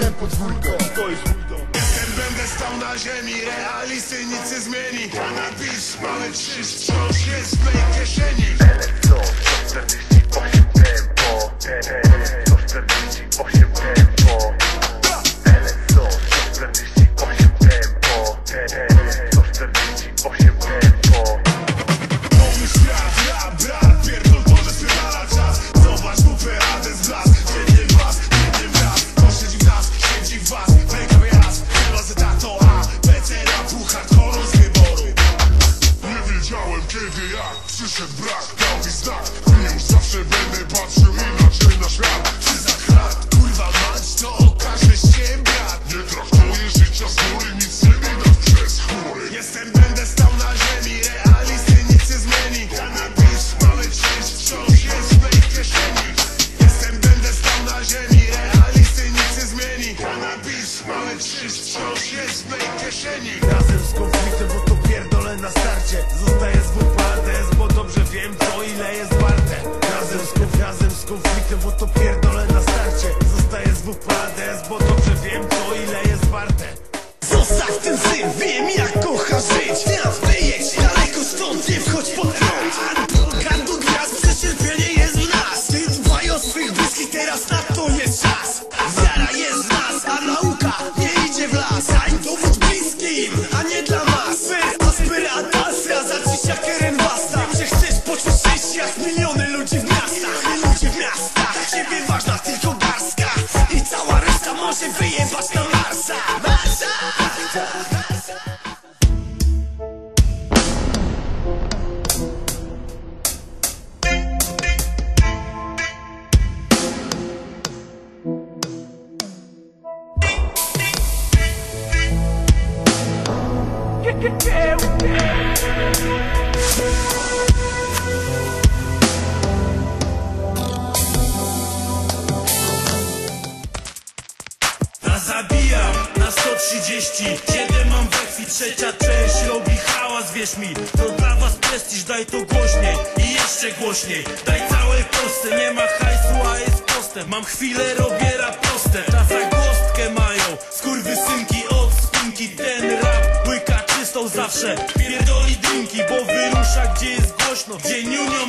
Trzem podwórko To jest mój dom. Jestem, będę stał na ziemi, realisty nic nie zmieni. Kanabis, mały krzyż, wciąż jest w mej kieszeni. LSO 148 tempo pod prąd Gardło gwiazd, przecierpienie jest w nas Ty dbaj o swych bliskich, teraz na to jest czas Wiara jest w nas, a nauka nie idzie w las Zań dowód bliskim, a nie dla mas Aspiratas, razaczyć jak Eren Basta Wiem, że chcesz poczuć szczęście jak miliony 137 mam we trzecia część robi hałas, wierz mi. To dla was prestiż, daj to głośniej i jeszcze głośniej. Daj całej Polsce, nie ma hajsu, a jest postęp Mam chwilę, robię rap proste, czas zagłostkę mają Skurwysynki od spinki, ten rap łyka czystą zawsze. Pierdoli drinki, bo wyrusza gdzie jest głośno, gdzie niunią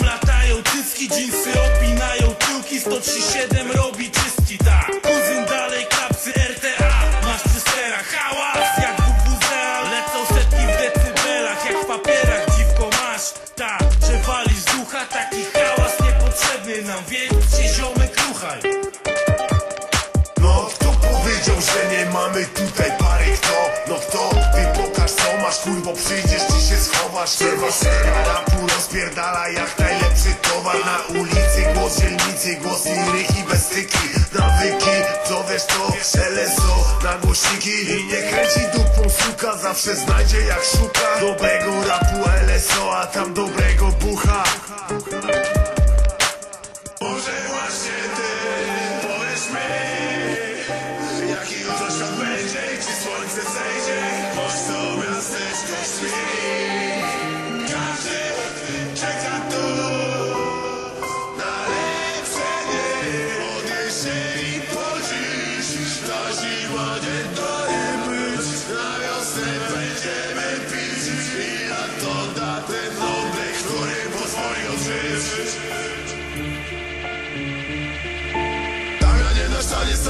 co masz kurwo przyjdziesz czy się schowasz Serwa sera. Rapu rozpierdala jak najlepszy towar. Na ulicy głos dzielnicy, głos lirych i bez styki Nawyki, to wiesz to, LSO na głośniki. I nie kręci dupą suka, zawsze znajdzie jak szuka. Dobrego rapu LSO, a tam dobrego bucha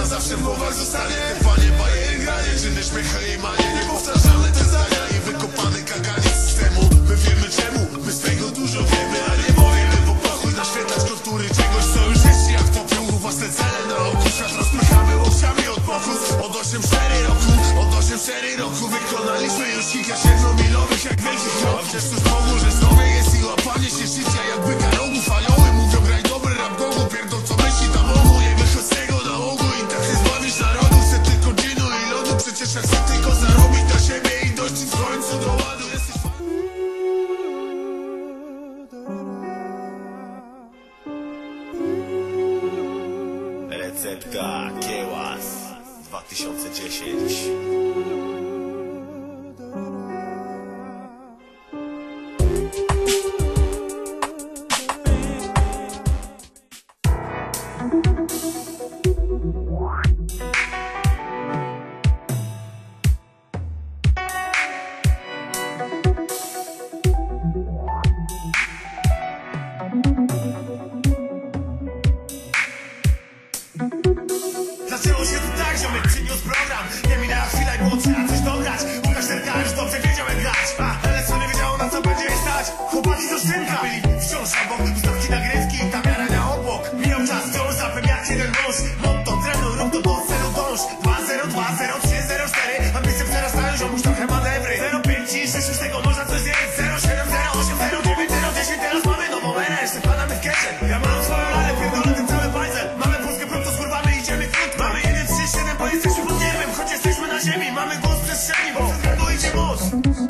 zawsze w głowach zostanie. Panie, baje, granie, czyny, śmiechy i manie. Niepowtarzalne te zdania Recepta Kiełas 2010 program. Nie minęła chwila i było trzeba coś dograć. Łukasz Terka już dobrze wiedział jak grać. A, ale co nie wiedziało na co będzie stać. Chłopaki z Oszczędka byli wciąż obok. Ustawki nagrywki ta miara na obłok. Mijał czas wciąż zapem jak jeden mąż. Motto, trenuj, rób to do celu dąż. 2-0, 2-0, 3-0, 4 Ambicje wzrastają, ziomuś trochę manewry. 0-5 i 6 z tego Mm-hmm.